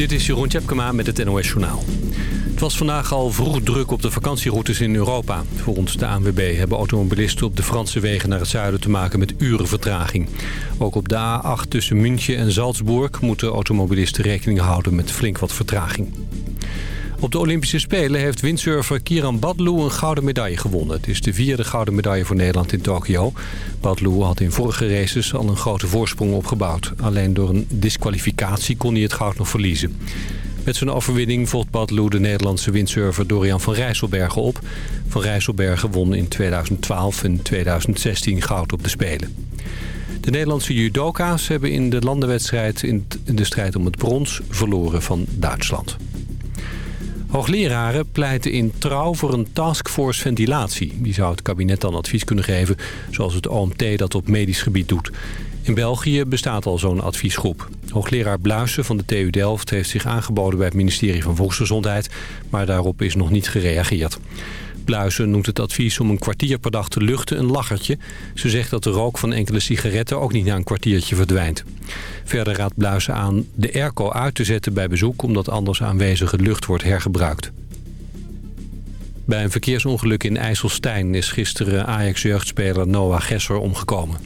Dit is Jeroen Tjepkema met het NOS Journaal. Het was vandaag al vroeg druk op de vakantieroutes in Europa. Volgens de ANWB hebben automobilisten op de Franse wegen naar het zuiden te maken met uren vertraging. Ook op de A8 tussen München en Salzburg moeten automobilisten rekening houden met flink wat vertraging. Op de Olympische Spelen heeft windsurfer Kiran Badlou een gouden medaille gewonnen. Het is de vierde gouden medaille voor Nederland in Tokio. Badlou had in vorige races al een grote voorsprong opgebouwd. Alleen door een disqualificatie kon hij het goud nog verliezen. Met zijn overwinning volgt Badlou de Nederlandse windsurfer Dorian van Rijsselbergen op. Van Rijsselbergen won in 2012 en 2016 goud op de Spelen. De Nederlandse judoka's hebben in de landenwedstrijd in de strijd om het brons verloren van Duitsland. Hoogleraren pleiten in trouw voor een taskforce ventilatie. Die zou het kabinet dan advies kunnen geven, zoals het OMT dat op medisch gebied doet. In België bestaat al zo'n adviesgroep. Hoogleraar Bluissen van de TU Delft heeft zich aangeboden bij het ministerie van Volksgezondheid... maar daarop is nog niet gereageerd. Bluizen noemt het advies om een kwartier per dag te luchten een lachertje. Ze zegt dat de rook van enkele sigaretten ook niet na een kwartiertje verdwijnt. Verder raadt Bluizen aan de airco uit te zetten bij bezoek... omdat anders aanwezige lucht wordt hergebruikt. Bij een verkeersongeluk in IJsselstein is gisteren Ajax-jeugdspeler Noah Gesser omgekomen.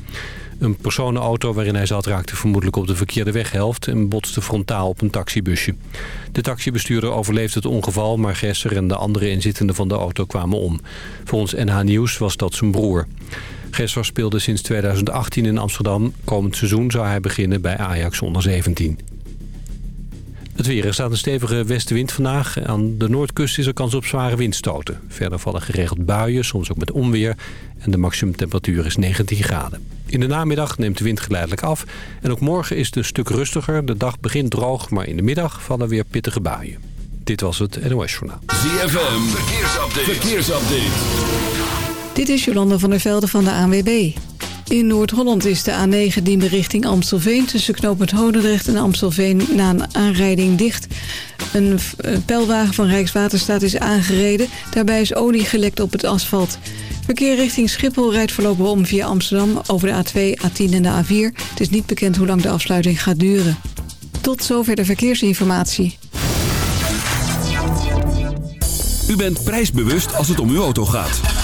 Een personenauto waarin hij zat raakte vermoedelijk op de verkeerde weghelft... en botste frontaal op een taxibusje. De taxibestuurder overleefde het ongeval... maar Gesser en de andere inzittenden van de auto kwamen om. Volgens NH Nieuws was dat zijn broer. Gesser speelde sinds 2018 in Amsterdam. Komend seizoen zou hij beginnen bij Ajax onder 17. Het weer. Er staat een stevige westenwind vandaag. Aan de noordkust is er kans op zware windstoten. Verder vallen geregeld buien, soms ook met onweer. En de maximumtemperatuur is 19 graden. In de namiddag neemt de wind geleidelijk af. En ook morgen is het een stuk rustiger. De dag begint droog, maar in de middag vallen weer pittige buien. Dit was het NOS Journaal. ZFM. Verkeersupdate. Verkeersupdate. Dit is Jolanda van der Velde van de ANWB. In Noord-Holland is de A9 diende richting Amstelveen... tussen knooppunt Hodendrecht en Amstelveen na een aanrijding dicht. Een pijlwagen van Rijkswaterstaat is aangereden. Daarbij is olie gelekt op het asfalt. Verkeer richting Schiphol rijdt voorlopig om via Amsterdam... over de A2, A10 en de A4. Het is niet bekend hoe lang de afsluiting gaat duren. Tot zover de verkeersinformatie. U bent prijsbewust als het om uw auto gaat.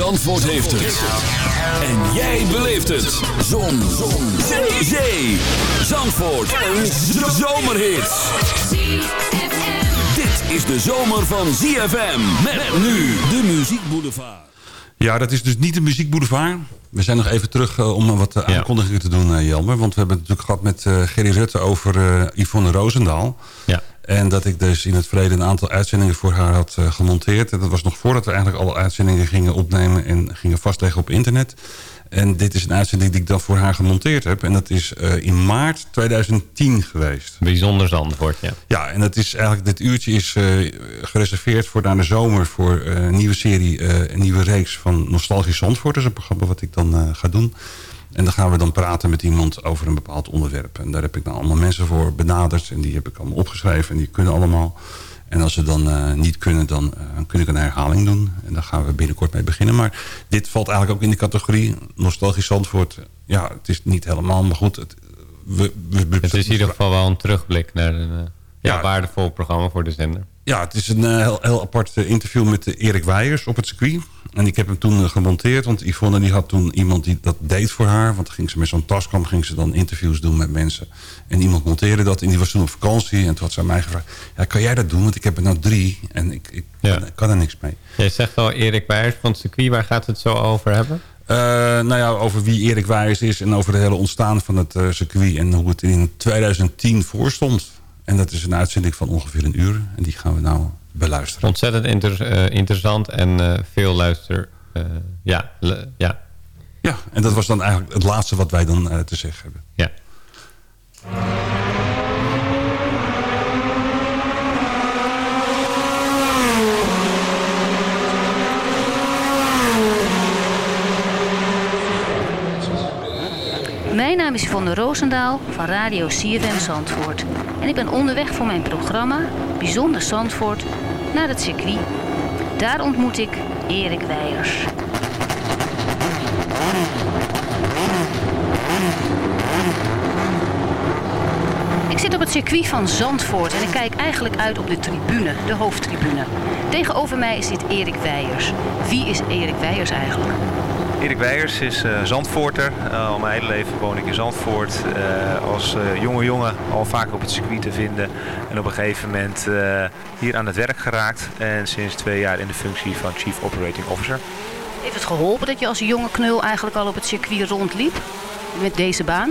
Zandvoort heeft het. En jij beleeft het. Zon. Zon. Zee. Zee. Zandvoort. Een zomerhit. Dit is de zomer van ZFM. Met nu de Muziek Boulevard. Ja, dat is dus niet de Muziek Boulevard. We zijn nog even terug uh, om wat uh, aankondigingen te doen, uh, Jelmer. Want we hebben het natuurlijk gehad met Gerry Rutte over Yvonne Roosendaal. Ja. En dat ik dus in het verleden een aantal uitzendingen voor haar had gemonteerd. En dat was nog voordat we eigenlijk alle uitzendingen gingen opnemen en gingen vastleggen op internet. En dit is een uitzending die ik dan voor haar gemonteerd heb. En dat is uh, in maart 2010 geweest. Bijzonder Zandvoort, ja. Ja, en dat is eigenlijk, dit uurtje is uh, gereserveerd voor na de zomer... voor een nieuwe serie, een nieuwe reeks van Nostalgisch Zandvoort. Dat is een programma wat ik dan ga doen. En dan gaan we dan praten met iemand over een bepaald onderwerp. En daar heb ik dan allemaal mensen voor benaderd. En die heb ik allemaal opgeschreven. En die kunnen allemaal... En als ze dan uh, niet kunnen, dan uh, kun ik een herhaling doen. En daar gaan we binnenkort mee beginnen. Maar dit valt eigenlijk ook in de categorie nostalgisch Zandvoort. Ja, het is niet helemaal, maar goed. Het, we, we, het is in ieder geval wel een terugblik naar een ja, ja, waardevol programma voor de zender. Ja, het is een heel, heel apart interview met Erik Weijers op het circuit. En ik heb hem toen gemonteerd, want Yvonne die had toen iemand die dat deed voor haar. Want ging ze met zo'n taskamp, ging ze dan interviews doen met mensen. En iemand monteerde dat en die was toen op vakantie. En toen had ze aan mij gevraagd, ja, kan jij dat doen? Want ik heb er nou drie en ik, ik ja. kan, kan, er niks mee. Jij zegt al Erik Weijers van het circuit, waar gaat het zo over hebben? Uh, nou ja, over wie Erik Weijers is en over het hele ontstaan van het uh, circuit. En hoe het in 2010 voorstond. En dat is een uitzending van ongeveer een uur. En die gaan we nou beluisteren. Ontzettend inter uh, interessant en uh, veel luister. Uh, ja, ja. ja, en dat was dan eigenlijk het laatste wat wij dan te zeggen hebben. Ja. Naam is Yvonne Roosendaal van Radio CFM Zandvoort. En ik ben onderweg voor mijn programma Bijzonder Zandvoort naar het circuit. Daar ontmoet ik Erik Weijers. Ik zit op het circuit van Zandvoort en ik kijk eigenlijk uit op de tribune, de hoofdtribune. Tegenover mij zit Erik Weijers. Wie is Erik Weijers eigenlijk? Erik Weijers is uh, Zandvoorter. Uh, al mijn hele leven woon ik in Zandvoort. Uh, als jonge jongen al vaak op het circuit te vinden. En op een gegeven moment hier aan het werk geraakt. En sinds twee jaar in de functie van Chief Operating Officer. Heeft het geholpen dat je als jonge knul eigenlijk al op het circuit rondliep? Met deze baan?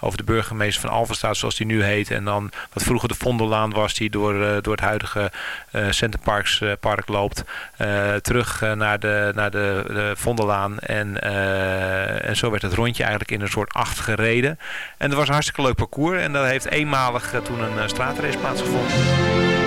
over de burgemeester van Alphenstaat zoals die nu heet. En dan wat vroeger de Vondellaan was die door, uh, door het huidige uh, Centerparks uh, park loopt. terug naar de, naar de, de Vondellaan en, en zo werd het rondje eigenlijk in een soort acht gereden. En dat was een hartstikke leuk parcours en daar heeft eenmalig toen een straatrace plaatsgevonden.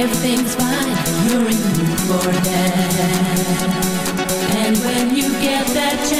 Everything's fine. You're in the mood for. And when you get that chance,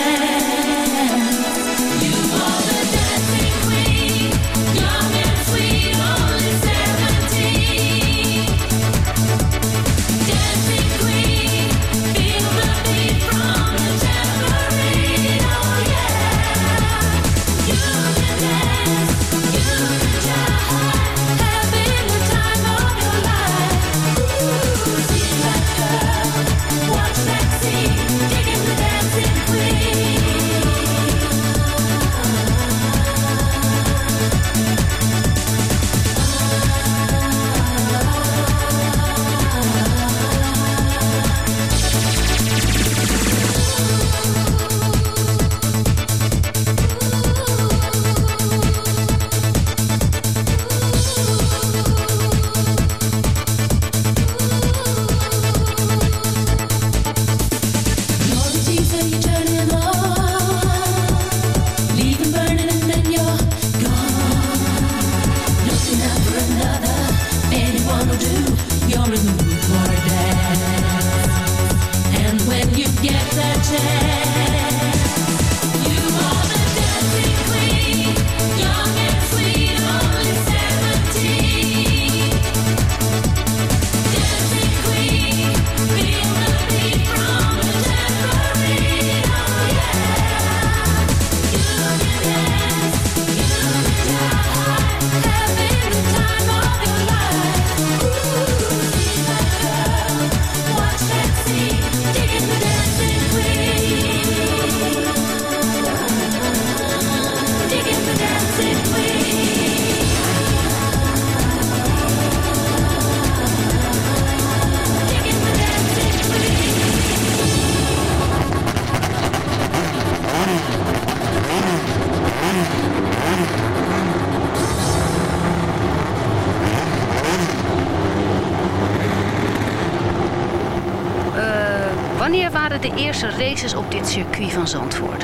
van Zandvoort?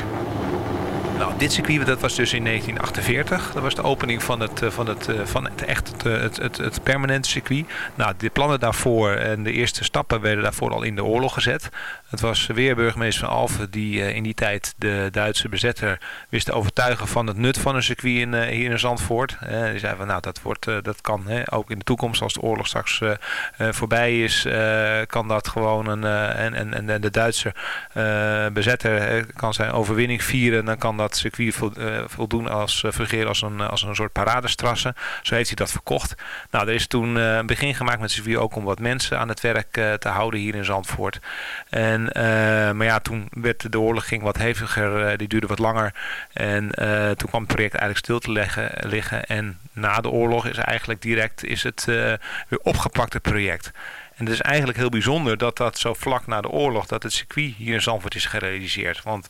Dit circuit dat was dus in 1948. Dat was de opening van het, eh, van het, eh, van het echt het, eh, het, het, het permanente circuit. Nou, de plannen daarvoor en de eerste stappen werden daarvoor al in de oorlog gezet. Het was weer burgemeester van Alphen die in die tijd de Duitse bezetter wist te overtuigen van het nut van een circuit in, hier in Zandvoort. Die zei van nou dat, wordt, dat kan hè, ook in de toekomst als de oorlog straks voorbij is, kan dat gewoon een, en, en, en de Duitse bezetter kan zijn overwinning vieren. Dan kan dat circuit eh, voldoen als uh, fungeren als een, als een soort paradestrasse. Zo heeft hij dat verkocht. Nou, er is toen eh, een begin gemaakt met het circuit ook om wat mensen aan het werk eh, te houden hier in Zandvoort. En, eh, maar ja, toen werd de oorlog ging wat heviger, eh, die duurde wat langer. En eh, toen kwam het project eigenlijk stil te leggen, liggen. En na de oorlog is eigenlijk direct is het eh, weer opgepakt, het project. En het is eigenlijk heel bijzonder dat dat zo vlak na de oorlog, dat het circuit hier in Zandvoort is gerealiseerd. Want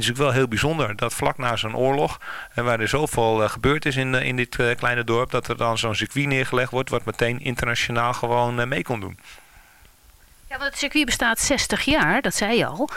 Is het wel heel bijzonder dat vlak na zo'n oorlog, en waar er zoveel eh, gebeurd is in, eh, in dit eh, kleine dorp, dat er dan zo'n circuit neergelegd wordt, wat meteen internationaal gewoon eh, mee kon doen. Ja, want het circuit bestaat 60 jaar, dat zei je al.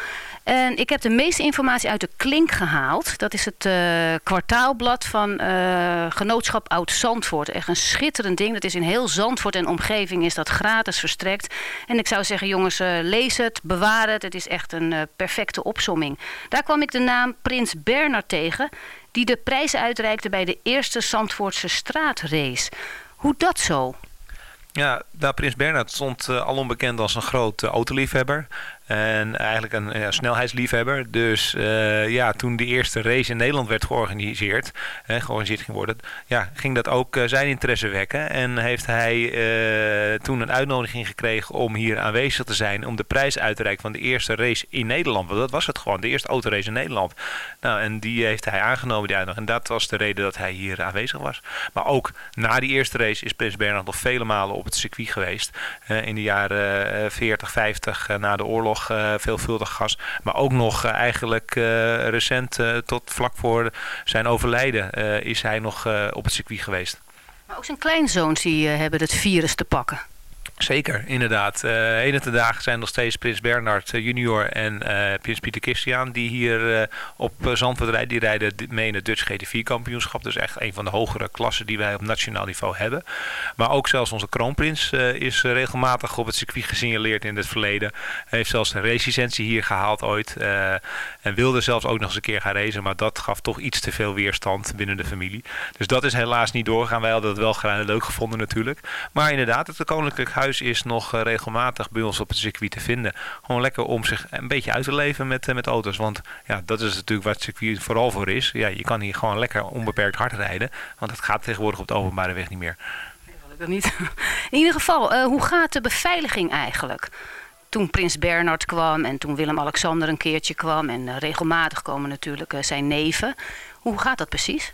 En ik heb de meeste informatie uit de Klink gehaald. Dat is het eh, kwartaalblad van eh, Genootschap Oud Zandvoort. Echt een schitterend ding. Dat is in heel Zandvoort en omgeving is dat gratis verstrekt. En ik zou zeggen, jongens, eh, lees het, bewaar het. Het is echt een perfecte opsomming. Daar kwam ik de naam Prins Bernard tegen... die de prijs uitreikte bij de eerste Zandvoortse straatrace. Hoe dat zo? Ja, nou, Prins Bernhard stond eh, al onbekend als een groot eh, autoliefhebber. En eigenlijk een ja, snelheidsliefhebber. Dus uh, ja, toen de eerste race in Nederland werd georganiseerd, hè, georganiseerd ging worden, ja, ging dat ook uh, zijn interesse wekken. En heeft hij uh, toen een uitnodiging gekregen om hier aanwezig te zijn om de prijs uit te reiken van de eerste race in Nederland. Want dat was het gewoon, de eerste autorace in Nederland. Nou, en die heeft hij aangenomen, die. En dat was de reden dat hij hier aanwezig was. Maar ook na die eerste race is Prins Bernhard nog vele malen op het circuit geweest. in de jaren 40, 50 na de oorlog uh, veelvuldig gas. Maar ook nog uh, eigenlijk uh, recent, tot vlak voor zijn overlijden, is hij nog op het circuit geweest. Maar ook zijn kleinzoons die hebben het virus te pakken. Zeker, inderdaad. Uh, ene te dagen zijn nog steeds Prins Bernhard uh, junior en uh, Prins Pieter Christian die hier op Zandvoort rijden. Die rijden mee in het Dutch GT4 kampioenschap. Dus echt een van de hogere klassen die wij op nationaal niveau hebben. Maar ook zelfs onze kroonprins is regelmatig op het circuit gesignaleerd in het verleden. Heeft zelfs een hier gehaald ooit. en wilde zelfs ook nog eens een keer gaan racen. Maar dat gaf toch iets te veel weerstand binnen de familie. Dus dat is helaas niet doorgegaan. Wij hadden het wel graag leuk gevonden natuurlijk. Maar inderdaad, het Koninklijk Huis is nog uh, regelmatig bij ons op het circuit te vinden. Gewoon lekker om zich een beetje uit te leven met, uh, met auto's. Want ja, dat is natuurlijk waar het circuit vooral voor is. Ja, je kan hier gewoon lekker onbeperkt hard rijden. Want het gaat tegenwoordig op de openbare weg niet meer. Dat niet. In ieder geval, uh, hoe gaat de beveiliging eigenlijk? Toen Prins Bernhard kwam en toen Willem-Alexander een keertje kwam... en regelmatig komen natuurlijk zijn neven. Hoe gaat dat precies?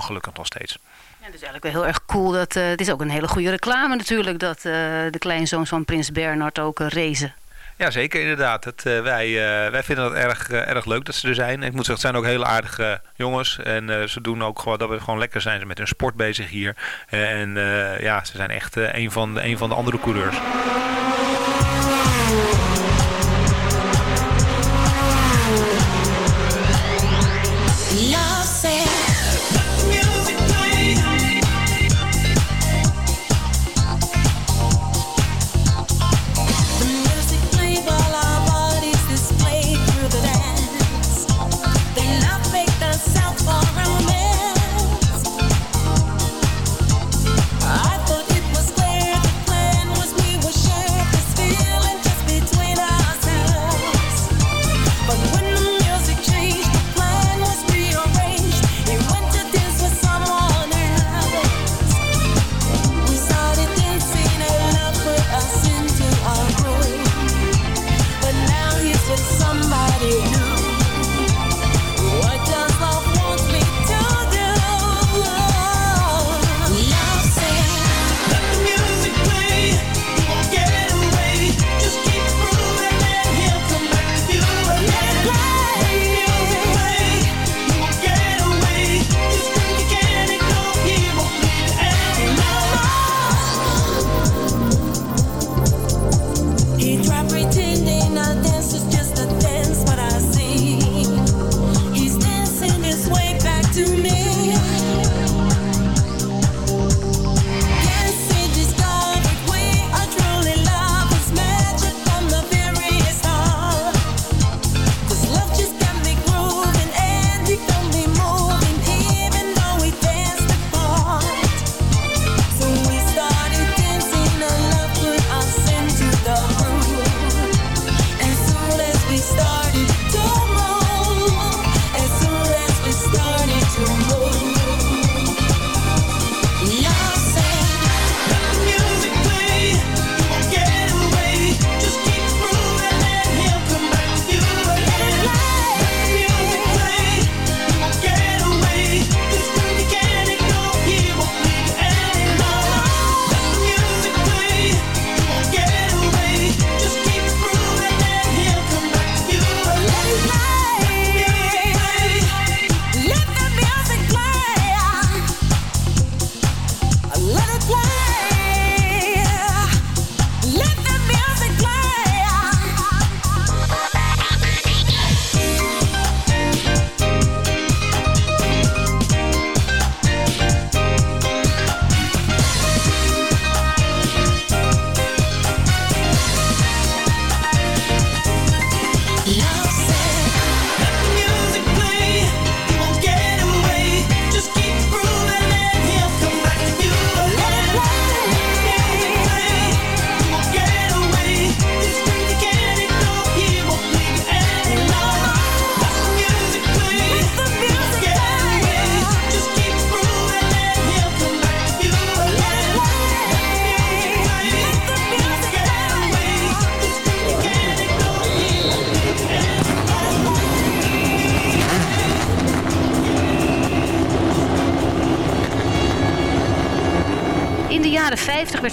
gelukkig nog steeds. Ja, het is eigenlijk wel heel erg cool. Dat, uh, het is ook een hele goede reclame natuurlijk dat uh, de kleinzoons van Prins Bernhard ook uh. Ja, zeker inderdaad. Het, uh, wij, uh, wij vinden het erg, uh, erg leuk dat ze er zijn. Ik moet zeggen, het zijn ook hele aardige jongens. En ze doen ook gewoon dat we gewoon lekker zijn met hun sport bezig hier. en ja, ze zijn echt een, van de, een van de andere coureurs.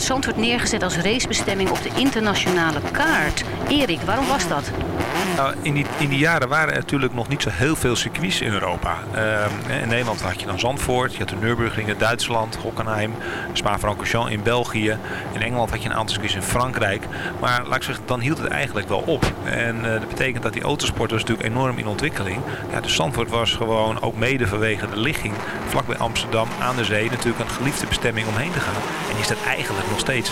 Zandvoort neergezet als racebestemming op de internationale kaart. Erik, waarom was dat? Nou, in, die, in jaren waren er natuurlijk nog niet zo heel veel circuits in Europa. Ehm, in Nederland had je dan Zandvoort, je had de Nürburgring in Duitsland, Hockenheim, Spa-Francorchamps in België. In Engeland had je een aantal circuits in Frankrijk. Maar laat ik zeggen, dan hield het eigenlijk wel op. En eh, dat betekent dat die autosport was natuurlijk enorm in ontwikkeling. Ja, dus Zandvoort was gewoon, ook mede vanwege de ligging, vlakbij Amsterdam aan de zee, natuurlijk een geliefde bestemming om heen te gaan. En is dat eigenlijk nog steeds.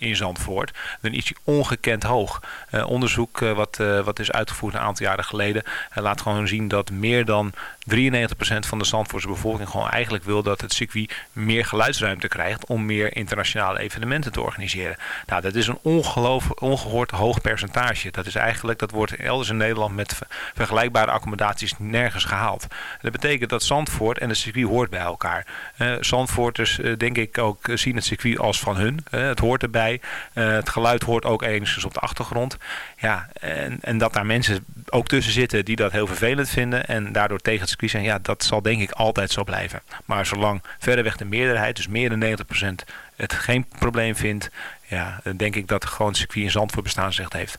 in Zandvoort. Dan is die ongekend hoog. Uh, onderzoek uh, wat, uh, wat is uitgevoerd een aantal jaren geleden laat gewoon zien dat meer dan 93% van de Zandvoortse bevolking gewoon eigenlijk wil dat het circuit meer geluidsruimte krijgt om meer internationale evenementen te organiseren. Nou, dat is een ongehoord hoog percentage. Dat is eigenlijk, dat wordt elders in Nederland met vergelijkbare accommodaties nergens gehaald. Dat betekent dat Zandvoort en het circuit hoort bij elkaar. Zandvoorters denk ik ook zien het circuit als van hun. het hoort erbij. Uh, het geluid hoort ook enigszins op de achtergrond. Ja, en, en dat daar mensen ook tussen zitten die dat heel vervelend vinden en daardoor tegen het circuit zijn, ja, dat zal denk ik altijd zo blijven. Maar zolang verreweg de meerderheid, dus meer dan 90%, het geen probleem vindt, ja, denk ik dat gewoon het circuit in Zandvoort bestaansrecht heeft.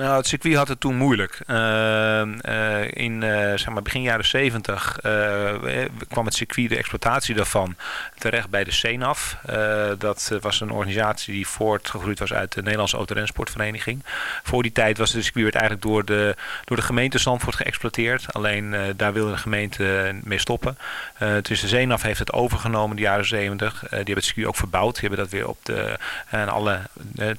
Nou, het circuit had het toen moeilijk. Uh, uh, in uh, zeg maar begin jaren 70 kwam het circuit, de exploitatie daarvan, terecht bij de CENAF. dat was een organisatie die voortgegroeid was uit de Nederlandse Autorensportvereniging. Voor die tijd was het circuit werd eigenlijk door de, door de gemeente Zandvoort geëxploiteerd. Alleen daar wilde de gemeente mee stoppen. dus de CENAF heeft het overgenomen in de jaren 70. die hebben het circuit ook verbouwd. Die hebben dat weer op de, en alle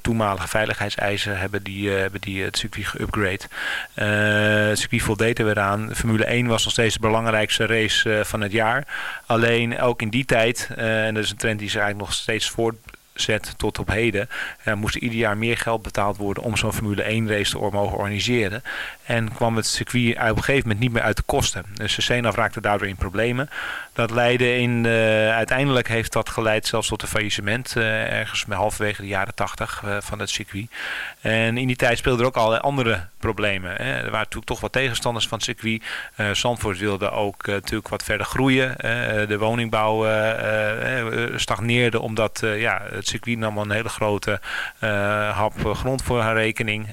toenmalige veiligheidseisen hebben die, hebben die het circuit geüpgrade. Uh, het voldeed er weer aan. Formule 1 was nog steeds de belangrijkste race uh, van het jaar. Alleen ook in die tijd, uh, en dat is een trend die zich eigenlijk nog steeds voortzet tot op heden, moest ieder jaar meer geld betaald worden om zo'n Formule 1 race te mogen organiseren. En kwam het circuit op een gegeven moment niet meer uit de kosten. Dus de CNAF raakte daardoor in problemen. Dat leidde in, uh, uiteindelijk heeft dat geleid zelfs tot een faillissement uh, ergens halverwege de jaren 80 uh, van het circuit. En in die tijd speelden er ook allerlei andere problemen. Hè. Er waren natuurlijk toch wat tegenstanders van het circuit. Zandvoort wilde ook natuurlijk wat verder groeien. de woningbouw stagneerde omdat ja, het circuit nam een hele grote hap grond voor haar rekening.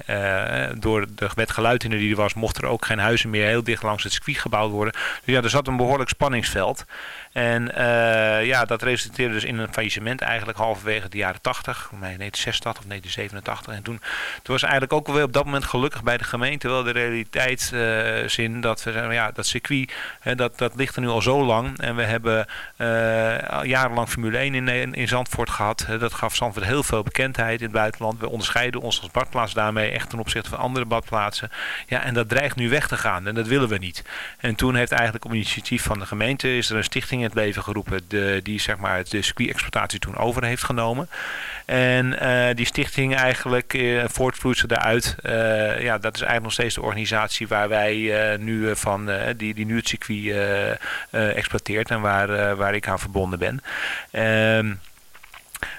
door de wet geluid die was, mochten er ook geen huizen meer heel dicht langs het circuit gebouwd worden. Dus ja, er zat een behoorlijk spanningsveld. En uh, ja, dat resulteerde dus in een faillissement eigenlijk halverwege de jaren 80, 1986 of 1987. En toen, toen was eigenlijk ook alweer op dat moment gelukkig bij de gemeente wel de realiteitszin uh, dat we zeggen, ja, dat circuit, hè, dat, dat ligt er nu al zo lang. En we hebben uh, jarenlang Formule 1 in, in Zandvoort gehad. dat gaf Zandvoort heel veel bekendheid in het buitenland. We onderscheiden ons als badplaats daarmee echt ten opzichte van andere badplaatsen. Ja, en dat dreigt nu weg te gaan en dat willen we niet. En toen heeft eigenlijk op initiatief van de gemeente is er een stichting in het leven geroepen de, die zeg maar de circuit-exploitatie toen over heeft genomen. En uh, die stichting eigenlijk uh, voortvloeit ze daaruit. Uh, ja, dat is eigenlijk nog steeds de organisatie waar wij nu van, die, die nu het circuit exploiteert en waar, waar ik aan verbonden ben.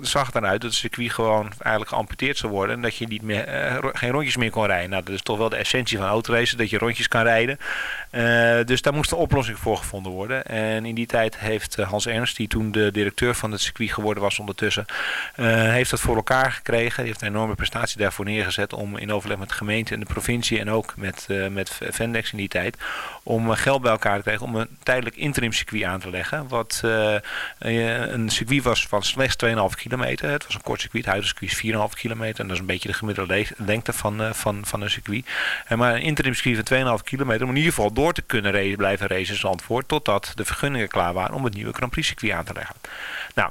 zag dan uit dat het circuit gewoon eigenlijk geamputeerd zou worden. En dat je niet meer, uh, geen rondjes meer kon rijden. Nou, dat is toch wel de essentie van autoracen, dat je rondjes kan rijden. Uh, dus daar moest een oplossing voor gevonden worden. En in die tijd heeft eh, Hans Ernst, die toen de directeur van het circuit geworden was ondertussen, heeft dat voor elkaar gekregen. Die heeft een enorme prestatie daarvoor neergezet om in overleg met de gemeente en de provincie en ook met, met Vendex in die tijd, om geld bij elkaar te krijgen om een tijdelijk interim circuit aan te leggen. Wat een circuit was van slechts 2,5 kilometer. Het was een kort circuit, het huidige is 4,5 kilometer. En dat is een beetje de gemiddelde lengte van, uh, van, van een circuit. En maar een interim circuit van 2,5 kilometer om in ieder geval door te kunnen race, blijven racen in Zandvoort. Totdat de vergunningen klaar waren om het nieuwe Grand Prix circuit aan te leggen. Nou,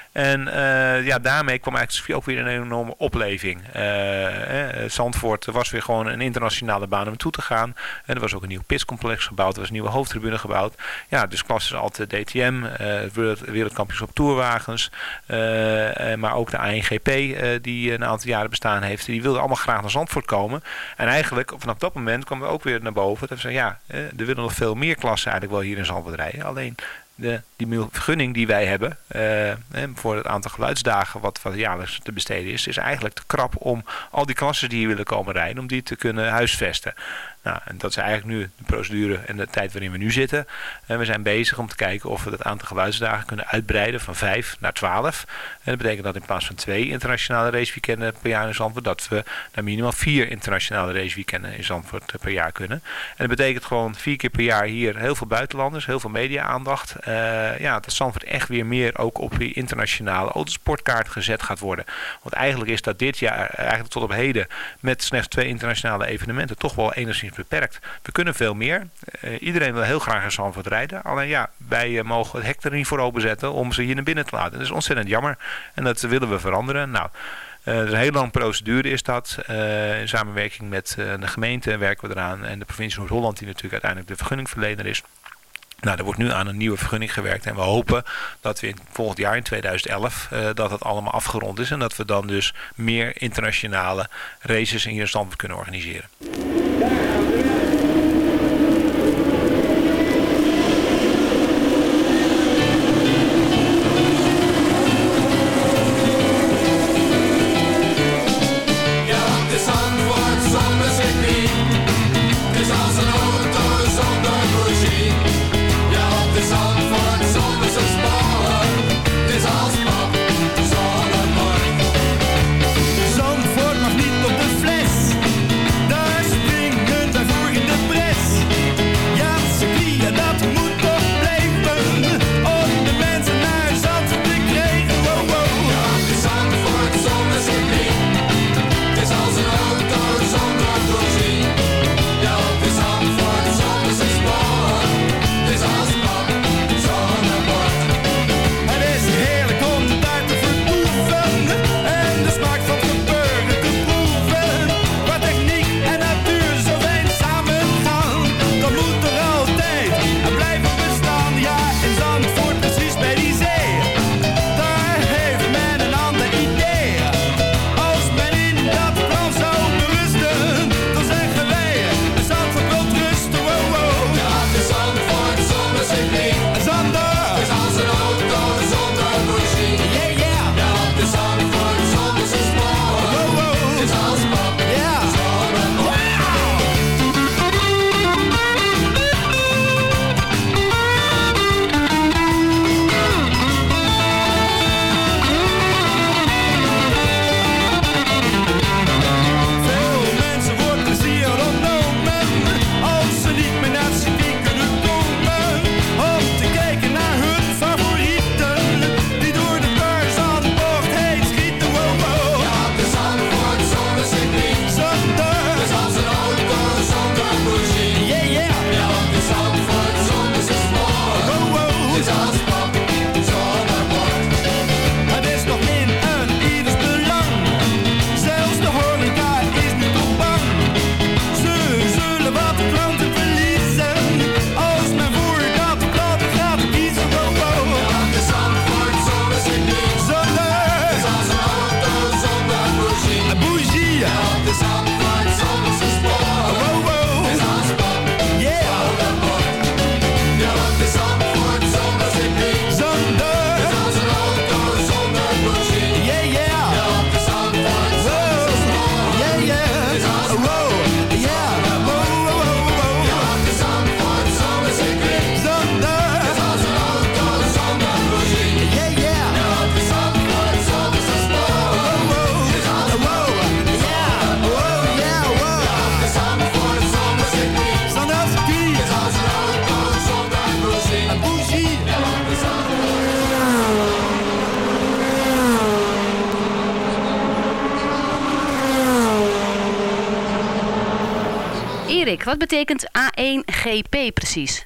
En uh, ja, daarmee kwam eigenlijk ook weer een enorme opleving. Uh, eh, Zandvoort was weer gewoon een internationale baan om toe te gaan. En er was ook een nieuw pitscomplex gebouwd. Er was een nieuwe hoofdtribune gebouwd. Ja, dus klassen de DTM, uh, wereldkampioenschap tourwagens. maar ook de ANGP, die een aantal jaren bestaan heeft. Die wilden allemaal graag naar Zandvoort komen. En eigenlijk vanaf dat moment kwam we ook weer naar boven. Dat we zeiden, ja, er willen nog veel meer klassen eigenlijk wel hier in Zandvoort rijden. Alleen de, die vergunning die wij hebben uh, voor het aantal geluidsdagen wat, wat jaarlijks te besteden is, is eigenlijk te krap om al die klassen die hier willen komen rijden, om die te kunnen huisvesten. Nou, en dat is eigenlijk nu de procedure en de tijd waarin we nu zitten. En we zijn bezig om te kijken of we het aantal geluidsdagen kunnen uitbreiden van 5 naar 12. En dat betekent dat in plaats van twee internationale raceweekenden per jaar in Zandvoort, dat we naar minimaal vier internationale raceweekenden in Zandvoort per jaar kunnen. En dat betekent gewoon vier keer per jaar hier heel veel buitenlanders, heel veel media-aandacht. Eh, ja, dat Zandvoort echt weer meer ook op die internationale autosportkaart gezet gaat worden. Want eigenlijk is dat dit jaar, eigenlijk tot op heden, met slechts twee internationale evenementen, toch wel enigszins beperkt. We kunnen veel meer. Eh, iedereen wil heel graag in Zandvoort rijden. Alleen ja, wij eh, mogen het hek er niet voor openzetten om ze hier naar binnen te laten. Dat is ontzettend jammer. En dat willen we veranderen. Nou, uh, een heel lange procedure is dat. in samenwerking met de gemeente werken we eraan. En de provincie Noord-Holland die natuurlijk uiteindelijk de vergunningverlener is. Nou, er wordt nu aan een nieuwe vergunning gewerkt en we hopen dat we in volgend jaar, in 2011, uh, dat het allemaal afgerond is en dat we dan dus meer internationale races in hier stand kunnen organiseren. Wat betekent A1GP precies?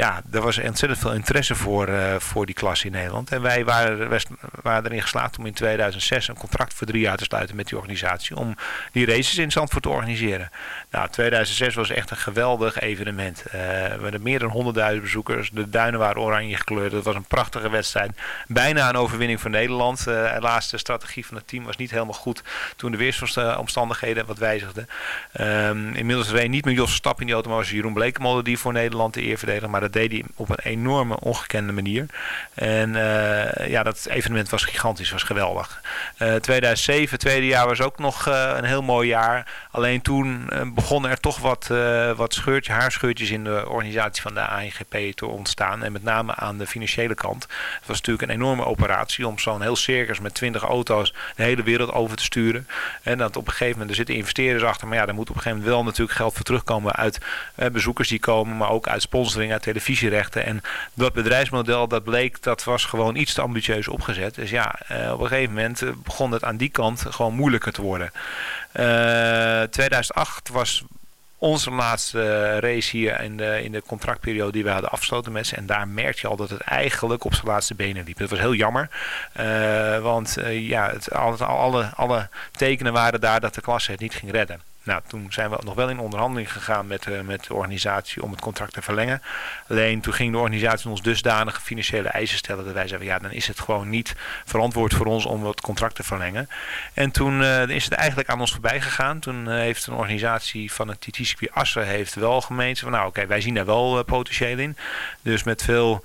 ja, er was ontzettend veel interesse voor, eh, voor die klasse in Nederland. En wij waren, waren erin geslaagd om in 2006 een contract voor drie jaar te sluiten met die organisatie. Om die races in Zandvoort te organiseren. Nou, 2006 was echt een geweldig evenement. Eh, we hadden meer dan 100.000 bezoekers. De duinen waren oranje gekleurd. Het was een prachtige wedstrijd. Bijna een overwinning voor Nederland. Eh, helaas, de strategie van het team was niet helemaal goed toen de weersomstandigheden wat wijzigden. Ehm, inmiddels reed niet meer Jos Stap in die auto, maar was Jeroen Blekemolen die voor Nederland de eer verdedigde. Maar dat deed hij op een enorme, ongekende manier. En eh, ja, dat evenement was gigantisch, was geweldig. Eh 2007, tweede jaar, was ook nog eh, een heel mooi jaar. Alleen toen eh, begonnen er toch wat, eh, wat scheurtje, haarscheurtjes in de organisatie van de ANGP te ontstaan. En met name aan de financiële kant. Het was natuurlijk een enorme operatie om zo'n heel circus met 20 auto's de hele wereld over te sturen. En dat op een gegeven moment, er zitten investeerders achter. Maar ja, daar moet op een gegeven moment wel natuurlijk geld voor terugkomen uit eh, bezoekers die komen. Maar ook uit sponsoring, uit televisierechten. En dat bedrijfsmodel, dat bleek, dat was gewoon iets te ambitieus opgezet. Dus ja, eh, op een gegeven moment eh, begon het aan die kant gewoon moeilijker te worden. Eh 2008 was onze laatste eh, race hier in de, in de contractperiode die we hadden afgesloten met ze. En daar merkte je al dat het eigenlijk op zijn laatste benen liep. Dat was heel jammer. Eh, want eh, ja, het, alle, alle tekenen waren daar dat de klasse het niet ging redden. Nou, toen zijn we nog wel in onderhandeling gegaan met, eh, met de organisatie om het contract te verlengen. Alleen toen ging de organisatie ons dusdanige financiële eisen stellen dat wij zeiden, ja, dan is het gewoon niet verantwoord voor ons om het contract te verlengen. En toen eh, is het eigenlijk aan ons voorbij gegaan. Toen eh, heeft een organisatie van het TT-circuit Assen heeft wel gemeend van, nou oké, wij zien daar wel potentieel in. Dus met veel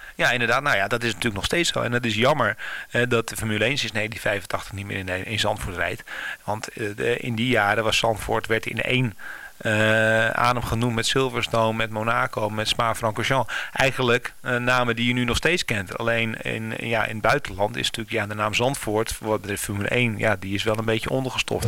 Ja, inderdaad. Nou ja, dat is natuurlijk nog steeds zo. En het is jammer eh, dat de Formule 1 sinds 1985 niet meer in, in Zandvoort rijdt. Want eh, in die jaren was Zandvoort werd in één eh, adem genoemd met Silverstone, met Monaco, met Spa-Francorchamps. Eigenlijk eh, namen die je nu nog steeds kent. Alleen in, ja, in het buitenland is natuurlijk ja, de naam Zandvoort, wat de Formule 1, ja, die is wel een beetje ondergestoft.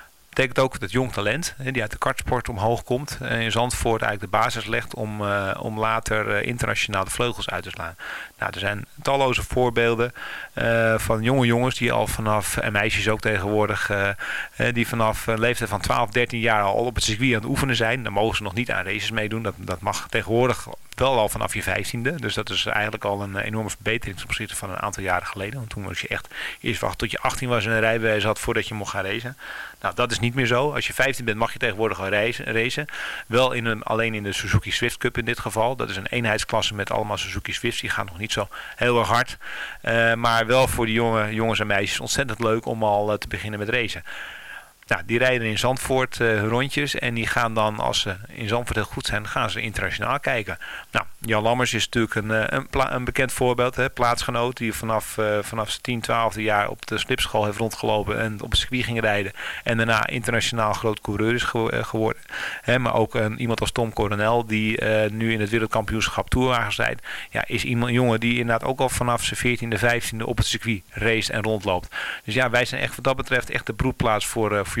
betekent ook dat jong talent, die uit de kartsport omhoog komt, eh, in Zandvoort eigenlijk de basis legt om, eh, om later eh, internationaal de vleugels uit te slaan. Nou, er zijn talloze voorbeelden eh, van jonge jongens die al vanaf, en meisjes ook tegenwoordig, eh, eh, die vanaf een leeftijd van 12, 13 jaar al op het circuit aan het oefenen zijn. Dan mogen ze nog niet aan races meedoen. Dat, dat mag tegenwoordig wel al vanaf je vijftiende. Dus dat is eigenlijk al een enorme verbetering ten opzichte van een aantal jaren geleden. Want toen was je echt eerst wachten tot je 18 was en een rijbewijs had voordat je mocht gaan racen. Nou, dat is niet meer zo. Als je 15 bent mag je tegenwoordig gaan racen. Wel in een, alleen in de Suzuki Swift Cup in dit geval. Dat is een eenheidsklasse met allemaal Suzuki Swifts. Die gaan nog niet zo heel erg hard. Eh, maar wel voor die jonge, jongens en meisjes ontzettend leuk om al eh, te beginnen met racen. Nou, die rijden in Zandvoort eh, hun rondjes en die gaan dan, als ze in Zandvoort heel goed zijn, gaan ze internationaal kijken. Nou, Jan Lammers is natuurlijk een, eh, een, een bekend voorbeeld, hè, plaatsgenoot, die vanaf, eh, vanaf zijn 10, 12e jaar op de slipschool heeft rondgelopen en op het circuit ging rijden. En daarna internationaal groot coureur is gewo- geworden. Hè, maar ook een, iemand als Tom Coronel, die nu in het wereldkampioenschap toerwagens rijdt. Ja, is iemand, een jongen die inderdaad ook al vanaf zijn 14e, 15e op het circuit race en rondloopt. Dus ja, wij zijn echt wat dat betreft echt de broedplaats voor, voor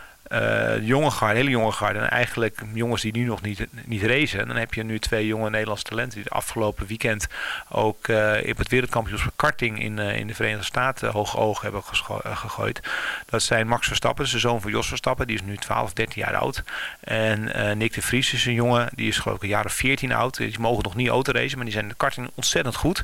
eh, jonge garde, hele jonge garde. En eigenlijk jongens die nu nog niet, niet racen. Dan heb je nu twee jonge Nederlandse talenten die het afgelopen weekend ook eh, op het wereldkampioenschap karting in, eh, in de Verenigde Staten hoge ogen hebben eh, gegooid. Dat zijn Max Verstappen, de zoon van Jos Verstappen. Die is nu 12, 13 jaar oud. En eh, Nick de Vries is een jongen, die is geloof ik een jaar of 14 oud. Die mogen nog niet autoracen, maar die zijn de karting ontzettend goed.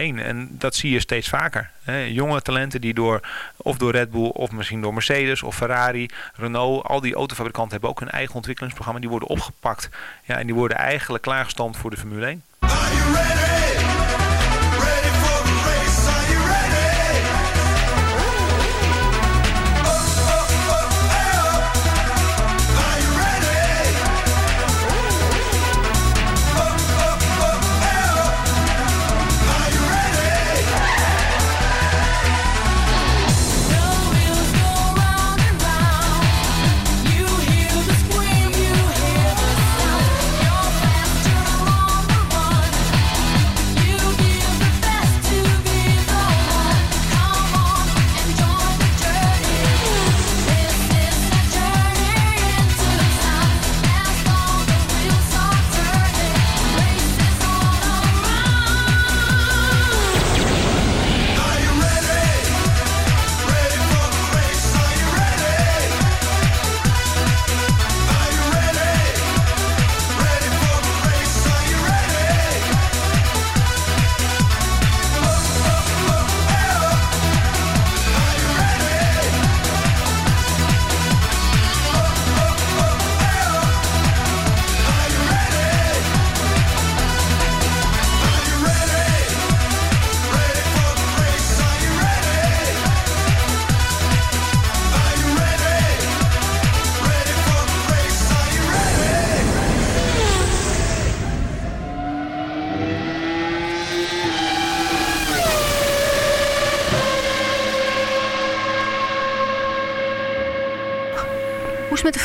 En dat zie je steeds vaker. Hè. Jonge talenten die door, of door Red Bull, of misschien door Mercedes of Ferrari, Renault, al die autofabrikanten hebben ook hun eigen ontwikkelingsprogramma. Die worden opgepakt. Ja, en die worden eigenlijk klaargestoomd voor de Formule 1.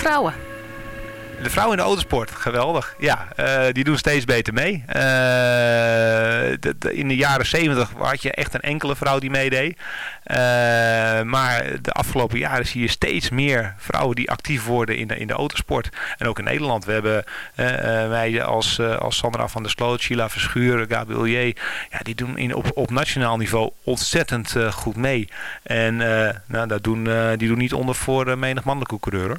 Vrouwen? De vrouwen in de autosport, geweldig. Ja, eh, die doen steeds beter mee. Eh, in de jaren 70 had je echt een enkele vrouw die meedeed. Eh, maar de afgelopen jaren zie je steeds meer vrouwen die actief worden in de, in de autosport. En ook in Nederland. We hebben wij als, als Sandra van der Sloot, Sheila Verschuur, Gabriel. Ja, die doen in, op, op nationaal niveau ontzettend goed mee. En nou, dat doen, die doen niet onder voor menig mannelijke coureur.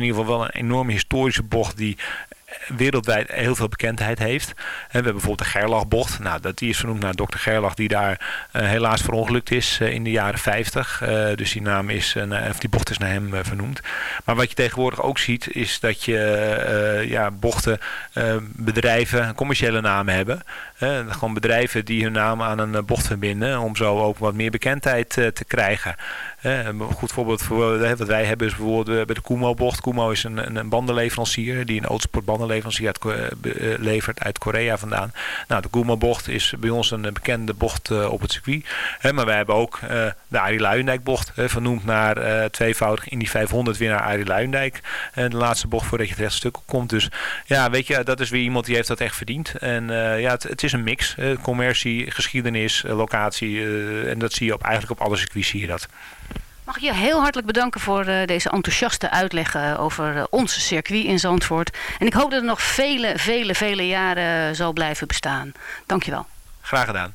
in ieder geval wel een enorme historische bocht die wereldwijd heel veel bekendheid heeft. We hebben bijvoorbeeld de Gerlachbocht. Nou, dat, die is vernoemd naar dokter Gerlach, die daar eh, helaas verongelukt is eh, in de jaren 50. Eh, dus die, naam is, of die bocht is naar hem vernoemd. Maar wat je tegenwoordig ook ziet, is dat je ja, bochten, bedrijven, commerciële namen hebben. Gewoon bedrijven die hun naam aan een eh, bocht verbinden, om zo ook wat meer bekendheid eh, te krijgen. Een goed voorbeeld voor eh, wat wij hebben is bijvoorbeeld bij de Kumo-bocht. Kumo is een, een, bandenleverancier die een autosportbandenleverancier uit, levert uit Korea vandaan. Nou, de Kumo-bocht is bij ons een bekende bocht op het circuit. Maar wij hebben ook de Arie Luijendijk-bocht, vernoemd naar tweevoudig in die 500 winnaar Arie Luijendijk. En de laatste bocht voordat je het rechtstuk komt. Dus ja, weet je, dat is weer iemand die heeft dat echt verdiend. En ja, het, het is een mix. eh, commercie, geschiedenis, eh, locatie. eh, en dat zie je op, eigenlijk op alle circuits zie je dat. Mag ik je heel hartelijk bedanken voor deze enthousiaste uitleg over ons circuit in Zandvoort. En ik hoop dat het nog vele, vele, vele jaren zal blijven bestaan. Dankjewel. Graag gedaan.